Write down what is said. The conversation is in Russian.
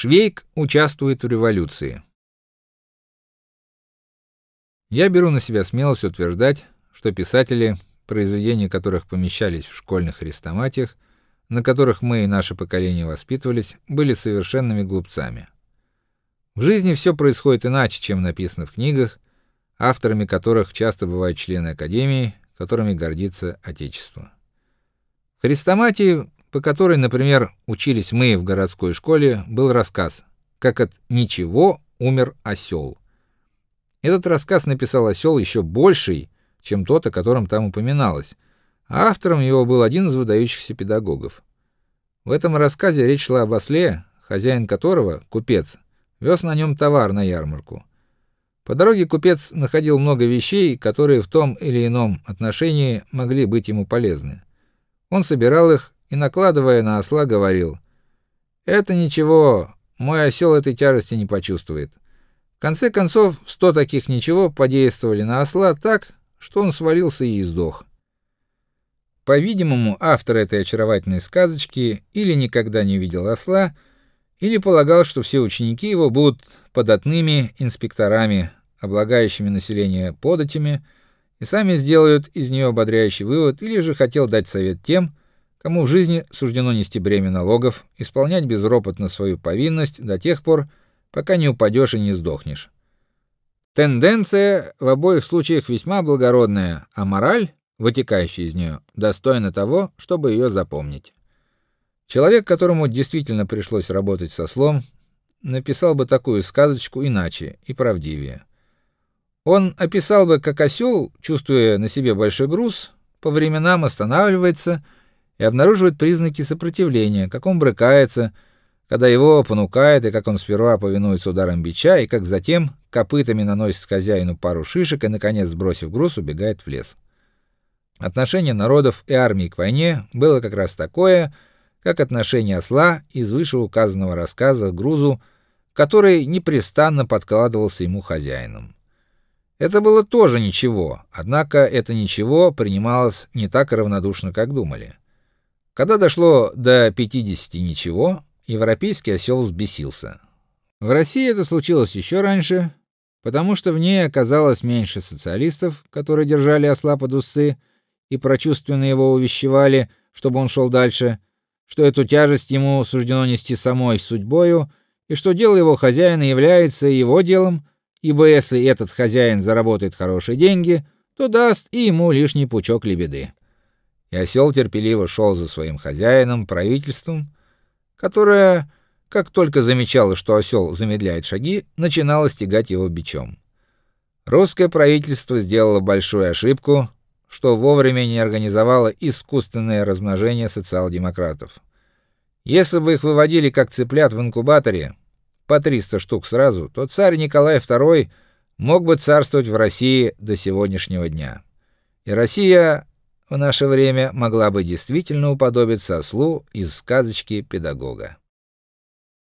Швейк участвует в революции. Я беру на себя смелость утверждать, что писатели, произведения которых помещались в школьных хрестоматиях, на которых мы и наше поколение воспитывались, были совершенными глупцами. В жизни все происходит иначе, чем написано в книгах, авторами которых часто бывают члены академии, которыми гордится отечество. В хрестоматии по которой, например, учились мы в городской школе, был рассказ Как от ничего умер осел». Этот рассказ написал осел еще больший, чем тот, о котором там упоминалось. А автором его был один из выдающихся педагогов. В этом рассказе речь шла об осле, хозяин которого, купец, вез на нем товар на ярмарку. По дороге купец находил много вещей, которые в том или ином отношении могли быть ему полезны. Он собирал их и накладывая на осла, говорил: "Это ничего, мой осел этой тяжести не почувствует". В конце концов, сто таких ничего подействовали на осла так, что он свалился и сдох. По-видимому, автор этой очаровательной сказочки или никогда не видел осла, или полагал, что все ученики его будут податными инспекторами, облагающими население податями, и сами сделают из нее ободряющий вывод, или же хотел дать совет тем, кому в жизни суждено нести бремя налогов, исполнять безропотно свою повинность до тех пор, пока не упадешь и не сдохнешь. Тенденция в обоих случаях весьма благородная, а мораль, вытекающая из нее, достойна того, чтобы ее запомнить. Человек, которому действительно пришлось работать со слом, написал бы такую сказочку иначе и правдивее. Он описал бы, как осел, чувствуя на себе большой груз, по временам останавливается и обнаруживает признаки сопротивления, как он брыкается, когда его понукает, и как он сперва повинуется ударом бича, и как затем копытами наносит хозяину пару шишек и наконец, сбросив груз, убегает в лес. Отношение народов и армии к войне было как раз такое, как отношение осла из вышеуказанного рассказа к грузу, который непрестанно подкладывался ему хозяином. Это было тоже ничего, однако это ничего принималось не так равнодушно, как думали. Когда дошло до 50 ничего, европейский осел взбесился. В России это случилось еще раньше, потому что в ней оказалось меньше социалистов, которые держали осла под усы и прочувственно его увещевали, чтобы он шел дальше, что эту тяжесть ему суждено нести самой судьбою, и что дело его хозяина является его делом, ибо если этот хозяин заработает хорошие деньги, то даст и ему лишний пучок лебеды и осел терпеливо шел за своим хозяином, правительством, которое, как только замечало, что осел замедляет шаги, начинало стегать его бичом. Русское правительство сделало большую ошибку, что вовремя не организовало искусственное размножение социал-демократов. Если бы их выводили как цыплят в инкубаторе, по 300 штук сразу, то царь Николай II мог бы царствовать в России до сегодняшнего дня. И Россия в наше время могла бы действительно уподобиться ослу из сказочки педагога.